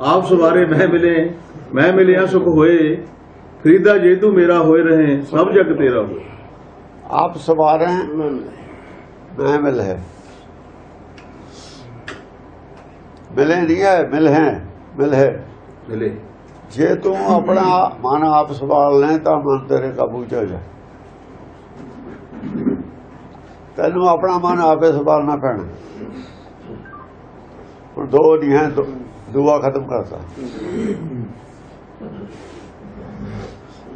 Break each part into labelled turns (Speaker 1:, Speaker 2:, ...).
Speaker 1: ਆਪ ਸਵਾਰੇ ਮੈਂ ਮਿਲੇ ਮੈਂ ਮਿਲਿਆ ਸੁਖ ਹੋਏ। ਫਰੀਦਾ ਜੇ ਤੂੰ ਮੇਰਾ ਹੋਏ ਰਹੇ ਸਭ ਜਗ ਤੇਰਾ ਹੋਏ।
Speaker 2: ਆਪ ਸਵਾਰੇ ਮੈਂ ਮਿਲ। ਮਿਲੇ ਨਹੀਂ ਹੈ ਮਿਲ ਹੈ ਮਿਲ। ਹੈ
Speaker 1: ਮਿਲੇ।
Speaker 2: ਜੇ ਤੂੰ ਆਪਣਾ ਮਨ ਆਪ ਸੰਭਾਲ ਲੈ ਤਾਂ ਮਨ ਤੇਰੇ ਕਾਬੂ ਚ ਹੋ ਜਾ। ਤੈਨੂੰ ਆਪਣਾ ਮਨ ਆਪੇ ਸੰਭਾਲਣਾ ਪੈਣਾ। ਹੁਣ ਦੋ ਨਹੀਂ ਹੈ ਦੋ- ਦੁਆ ਖਤਮ ਕਰਤਾ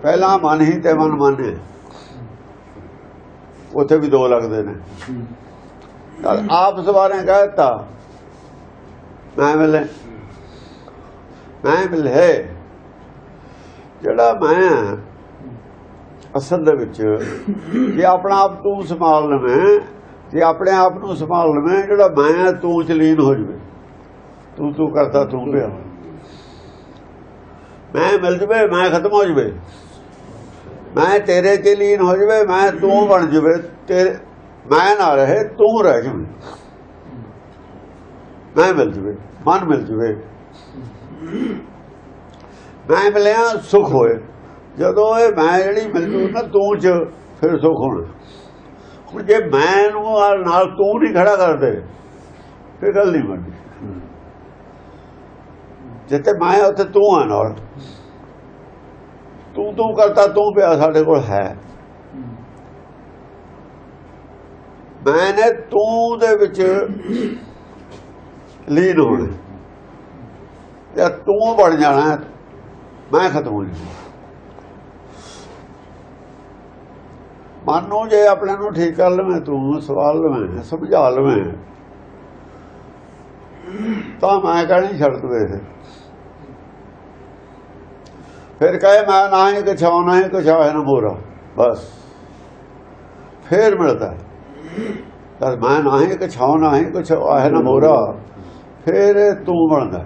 Speaker 2: ਪਹਿਲਾ ਮਨ ਹੀ ਤੇ ਮਨ ਮਨ ਹੈ। ਉੱਥੇ ਵੀ ਦੋ ਲੱਗਦੇ ਨੇ। ਤਾਂ ਆਪ ਸਵਾਰੇ ਕਹਤਾ ਮੈਂ ਮਿਲੇ ਮੈਂ ਮਿਲੇ ਜਿਹੜਾ ਮੈਂ ਅਸਲ ਦੇ ਵਿੱਚ ਜੇ ਆਪਣਾ ਆਪ ਤੂੰ ਸੰਭਾਲ ਲਵੇਂ ਜੇ ਆਪਣੇ ਆਪ ਨੂੰ ਸੰਭਾਲ ਲਵੇਂ ਜਿਹੜਾ ਮੈਂ ਹਾਂ, ਤੂੰ ਚ ਲੀਨ ਹੋ ਜਵੇ। ਤੂੰ ਤੂੰ ਕਰਦਾ, ਤੂੰ ਪਿਆ। ਮੈਂ ਮਿਲ ਜਵੇ, ਮੈਂ ਖਤਮ ਹੋ ਜਵੇ। ਮੈਂ ਤੇਰੇ ਚ ਲੀਨ ਹੋ ਜਵੇ, ਮੈਂ ਤੂੰ ਬਣ ਜਵੇ। ਤੇਰੇ ਮੈਂ ਨਾ ਰਹੇ, ਤੂੰ ਰਹਿ ਜਵੇ। ਮੈਂ ਮਿਲ ਜਵੇ, ਮਨ ਮਿਲ ਜਵੇ। ਮੈਂ ਮਿਲਿਆ, ਸੁਖ ਹੋਏ। ਜਦੋਂ ਇਹ ਮੈਂ ਜਿਹੜੀ ਮਿਲ ਨਾ ਤੂੰ ਚ, ਫਿਰ ਸੁਖ ਹੋਣਾ। ਹੁਣ ਜੇ ਮੈਂ ਨੂੰ ਨਾਲ- ਨਾਲ ਤੂੰ ਨਹੀਂ ਖੜਾ ਕਰਦੇ, ਫਿਰ ਗੱਲ ਨਹੀਂ ਬਣਦੀ। ਜਿੱਥੇ ਮੈਂ ਉੱਥੇ ਤੂੰ ਆ ਨਾਲ। ਤੂੰ ਤੂੰ ਕਰਤਾ, ਤੂੰ ਪਿਆ ਸਾਡੇ ਕੋਲ ਹੈ। ਮੈਂ ਨੇ ਤੂੰ ਦੇ ਵਿੱਚ ਲੀਨ ਹੋਣਾ। ਤੇ ਤੂੰ ਬਣ ਜਾਣਾ, ਮੈਂ ਖਤਮ ਹੋ ਜਾਣਾ। ਮਨ ਨੂੰ ਜੇ ਆਪਣੇ ਨੂੰ ਠੀਕ ਕਰ ਲਵੇਂ, ਤੂੰ ਸਵਾਲ ਲਵੇਂ, ਸਮਝਾ ਲਵੇਂ, ਤਾਂ ਮੈਂ ਕਹਿਣੀ ਛੱਡ ਦਵੇ ਫਿਰ ਕਹੇ ਮੈਂ ਨਾ ਹੀ ਕੁਛ ਨਾ ਹੀ ਕੁਛ ਹੈ ਨਾ ਮੋਰਾ ਬਸ। ਫੇਰ ਮਿਲਦਾ। ਤਾਂ ਮੈਂ ਨਾ ਹੀ ਕੁਛ ਨਾ ਹੀ ਕੁਛ ਹੈ ਨਾ ਮੋਰਾ ਫਿਰ ਤੂੰ ਬਣਦਾ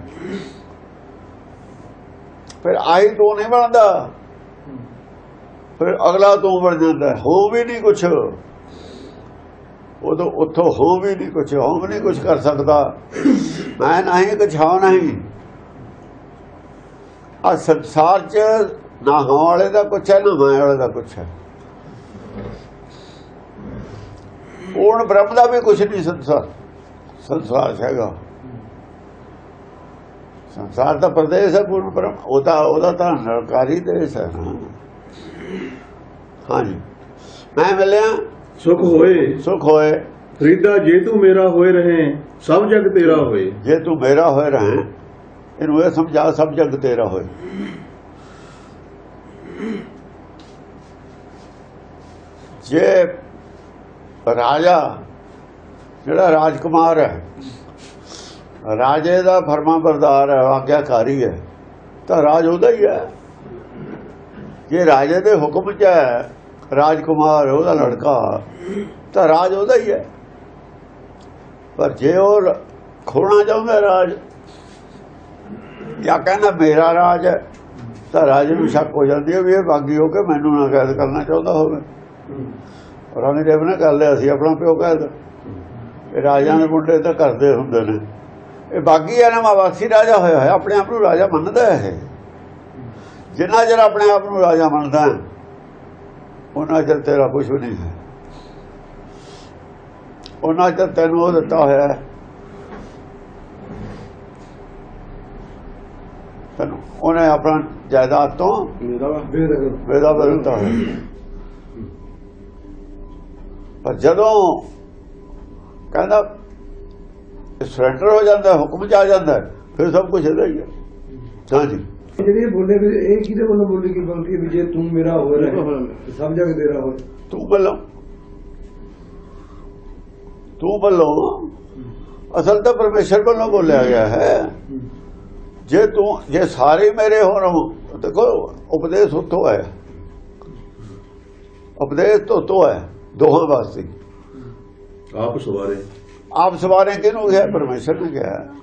Speaker 2: ਫਿਰ ਆਈ ਤੂੰ ਨਹੀਂ ਬਣਦਾ ਫਿਰ ਅਗਲਾ ਤੂੰ ਬਣ ਜਾਂਦਾ। ਹੋ ਵੀ ਨਹੀਂ ਕੁਛ। ਉਦੋਂ ਉੱਥੋਂ ਹੋ ਵੀ ਨਹੀਂ ਕੁਛ, ਹੋ ਵੀ ਨਹੀਂ ਕੁਛ ਕਰ ਸਕਦਾ। ਮੈਂ ਨਹੀਂ ਕੁਛ ਹੋ। ਨਹੀਂ ਆ ਸੰਸਾਰ ਚ ਨਾ ਹੋਣ ਵਾਲੇ ਦਾ ਕੁਛ ਹੈ ਨਾ ਮੈਂ ਵਾਲੇ ਦਾ ਕੁਛ ਹੈ। ਪੂਰਨ ਬ੍ਰਹਮ ਦਾ ਵੀ ਕੁਛ ਨਹੀਂ ਸੰਸਾਰ। ਸੰਸਾਰ ਹੈਗਾ। ਸੰਸਾਰ ਦਾ ਪ੍ਰਦੇਸ਼ ਹੈ ਪੂਰਨ ਬ੍ਰਹਮ। ਉਹਦਾ ਉਹਦਾ ਤਾਂ ਨਰਕਾਰੀ ਦੇਸ਼ ਹੈ। ਹਾਂਜੀ। ਮੈਂ ਮਿਲਿਆ।
Speaker 1: ਸੁਖ ਹੋਏ।
Speaker 2: ਸੁਖ ਹੋਏ।
Speaker 1: ਫਰੀਦਾ ਜੇ ਤੂੰ ਮੇਰਾ ਹੋਏ ਰਹੇ ਸਭ ਜਗ ਤੇਰਾ ਹੋਏ।
Speaker 2: ਜੇ ਤੂੰ ਮੇਰਾ ਹੋਏ ਰਹੇ ਇਹਨੂੰ ਇਹ ਸਮਝਾ, ਸਭ ਜਗ ਤੇਰਾ ਹੋਏ। ਜੇ ਰਾਜਾ, ਜਿਹੜਾ ਰਾਜਕੁਮਾਰ ਹੈ, ਰਾਜੇ ਦਾ ਫਰਮਾ ਬਰਦਾਰ ਹੈ, ਆਗਿਆਕਾਰੀ ਹੈ, ਤਾਂ ਰਾਜ ਉਹਦਾ ਹੀ ਹੈ। ਜੇ ਰਾਜੇ ਦੇ ਹੁਕਮ 'ਚ ਹੈ, ਰਾਜਕੁਮਾਰ, ਉਹਦਾ ਲੜਕਾ, ਤਾਂ ਰਾਜ ਉਹਦਾ ਹੀ ਹੈ। ਪਰ ਜੇ ਉਹ ਖੋਣਾ ਚਾਹੁੰਦਾ ਰਾਜ ਜਾਂ ਕਹਿੰਦਾ ਮੇਰਾ ਰਾਜ ਹੈ, ਤਾਂ ਰਾਜੇ ਨੂੰ ਸ਼ੱਕ ਹੋ ਜਾਂਦੀ ਹੈ ਵੀ ਇਹ ਬਾਗੀ ਹੋ ਕੇ ਮੈਨੂੰ ਨਾ ਕੈਦ ਕਰਨਾ ਚਾਹੁੰਦਾ ਹੋਵੇ। ਔਰੰਗਜ਼ੇਬ ਨੇ ਕਰ ਲਿਆ ਸੀ, ਆਪਣਾ ਪਿਓ ਕੈਦ। ਇਹ ਰਾਜਾਂ ਦੇ ਮੁੰਡੇ ਤਾਂ ਕਰਦੇ ਹੁੰਦੇ ਨੇ। ਇਹ ਬਾਗੀ ਹੈ ਨਾ ਮਾਵਾਸੀ ਰਾਜਾ ਹੋਇਆ ਹੈ ਆਪਣੇ ਆਪ ਨੂੰ ਰਾਜਾ ਮੰਨਦਾ ਹੈ ਇਹ। ਜਿੰਨਾ ਚਿਰ ਆਪਣੇ ਆਪ ਨੂੰ ਰਾਜਾ ਮੰਨਦਾ ਉਹਨਾਂ ਚਿਰ ਤੇਰਾ ਕੁਝ ਵੀ ਨਹੀਂ ਹੈ। ਉਹਨਾਂ ਚਿਰ ਤੈਨੂੰ ਉਹ ਦਿੱਤਾ ਹੋਇਆ ਹੈ ਤੈਨੂੰ। ਉਹਨੇ ਆਪਣਾ ਜਾਇਦਾਦ ਤੋਂ
Speaker 1: ਮੇਰਾ
Speaker 2: ਵੇਦਾ ਬਦਲਤਾ ਪਰ ਜਦੋਂ ਕਹਿੰਦਾ ਸਰੈਂਡਰ ਹੋ ਜਾਂਦਾ ਹੁਕਮ ਚ ਆ ਜਾਂਦਾ ਫਿਰ ਸਭ ਕੁਝ ਇਹਦਾ ਹੀ ਹੈ। ਹਾਂਜੀ
Speaker 3: ਜਿਹੜੀ ਬੋਲੇ ਵੀ ਇਹ ਕਿਹਦੇ ਵੱਲੋਂ ਬੋਲੀ ਕਿ ਬਲਕਿ ਵੀ ਜੇ ਤੂੰ ਮੇਰਾ ਹੋ? ਰਿਹਾ ਸਭ ਜਗ ਤੇਰਾ ਹੋ
Speaker 2: ਤੂੰ ਵੱਲੋਂ। ਤੂੰ ਵੱਲੋਂ ਅਸਲ ਤਾਂ ਪਰਮੇਸ਼ਰ ਵੱਲੋਂ ਬੋਲਿਆ ਗਿਆ ਹੈ। ਜੇ ਤੂੰ ਜੇ ਸਾਰੇ ਮੇਰੇ ਹੋਣ ਦੇਖੋ ਉਪਦੇਸ਼ ਉੱਥੋਂ ਹੈ। ਉਪਦੇਸ਼ ਤੋਂ ਤੋਂ ਹੈ ਦੋਹਾਂ ਵਾਸਤੇ।
Speaker 1: ਆਪ ਸਵਾਰੇ।
Speaker 2: ਆਪ ਸਵਾਰੇ ਕਿਹਨੂੰ ਕਿਹਾ? ਪਰਮੇਸ਼ਰ ਨੇ ਕਿਹਾ।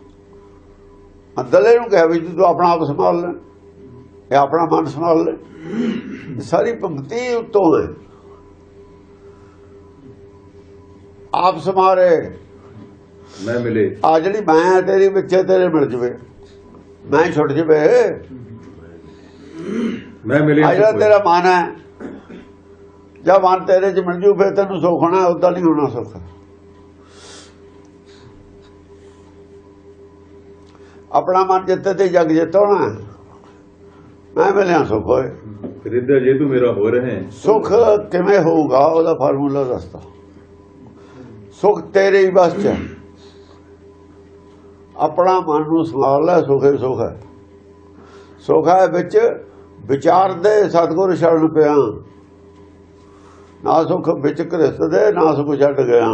Speaker 2: ਅੰਦਰਲੇ ਨੂੰ ਕਿਹਾ ਵੀ ਤੂੰ ਆਪਣਾ ਆਪ ਸੰਭਾਲ ਲੈ। ਇਹ ਆਪਣਾ ਮਨ ਸੰਭਾਲ ਲੈ। ਸਾਰੀ ਭਗਤੀ ਉੱਤੋਂ ਹੈ। ਆਪ ਸਮਾਰੇ।
Speaker 1: ਮੈਂ ਮਿਲੇ।
Speaker 2: ਆ ਜਿਹੜੀ ਮੈਂ ਤੇਰੀ ਵਿੱਚੇ ਤੇਰੇ ਮਿਲ ਜਵੇ। ਮੈਂ ਹੀ ਛੁੱਟ ਜਵੇ।
Speaker 1: ਮੈਂ ਮਿਲਿਆ
Speaker 2: ਜਿਹੜਾ ਤੇਰਾ ਮਨ ਹੈ। ਜਦ ਮਨ ਤੇਰੇ ਚ ਮਿਲ ਜੂ ਫਿਰ ਤੈਨੂੰ ਸੁੱਖ ਹੋਣਾ ਉਦਾਂ ਨਹੀਂ ਹੋਣਾ ਸੁੱਖ। ਆਪਣਾ ਮਨ ਜਿੱਤੇ ਤੇ ਜਗ ਜਿੱਤਣਾ ਮੈਂ ਮਿਲਿਆ ਸੁੱਖ ਹੋਏ।
Speaker 1: ਹਰਿਦਾ ਜੇ ਤੂੰ ਮੇਰਾ ਹੋ। ਰਹੇ
Speaker 2: ਸੁੱਖ ਕਿਵੇਂ ਹੋਊਗਾ ਉਹਦਾ ਫਾਰਮੂਲਾ ਦੱਸਦਾ ਸੁੱਖ ਤੇਰੇ ਹੀ ਬਸ ਚ। ਆਪਣਾ ਮਨ ਨੂੰ ਸੰਭਾਲ ਲੈ, ਸੁੱਖ ਸੁਖ। ਹੈ ਸੁੱਖ ਵਿੱਚ ਵਿਚਾਰ ਦੇ ਸਤਿਗੁਰ ਸ਼ਰਨ ਪਿਆ। ਨਾ ਸੁੱਖ ਵਿੱਚ ਕ੍ਰਿਸਤ ਦੇ, ਨਾ ਸੁੱਖ ਛੱਡ ਗਿਆ।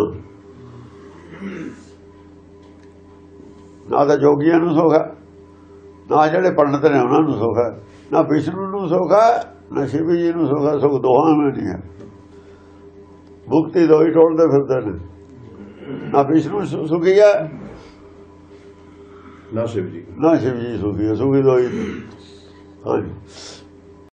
Speaker 2: ਨਾ ਤਾਂ ਜੋਗੀਆਂ ਨੂੰ ਸੁਖ ਹੈ, ਨਾ ਜਿਹੜੇ ਪੰਡਤ ਨੇ ਉਹਨਾਂ ਨੂੰ ਸੁਖ ਹੈ, ਨਾ ਵਿਸ਼ਨੂੰ ਨੂੰ ਸੁਖ ਹੈ, ਨਾ ਸ਼ਿਵ ਜੀ ਨੂੰ ਸੁਖ ਹੈ, ਸੁੱਖ ਦੋਹਾਂ ਨੂੰ ਨਹੀਂ ਹੈ। ਮੁਕਤੀ ਦੋਈ ਟੋਲਦੇ ਫਿਰਦੇ ਨੇ। ਨਾ ਵਿਸ਼ਨੂੰ ਸੁਖੀ ਹੈ
Speaker 1: ਨਾ ਸ਼ਿਵ ਜੀ
Speaker 2: ਨਾ ਸ਼ਿਵ ਜੀ ਸੁਖੀ ਹੈ ਸੁਖੀ ਦੋਈ ਹਾਂਜੀ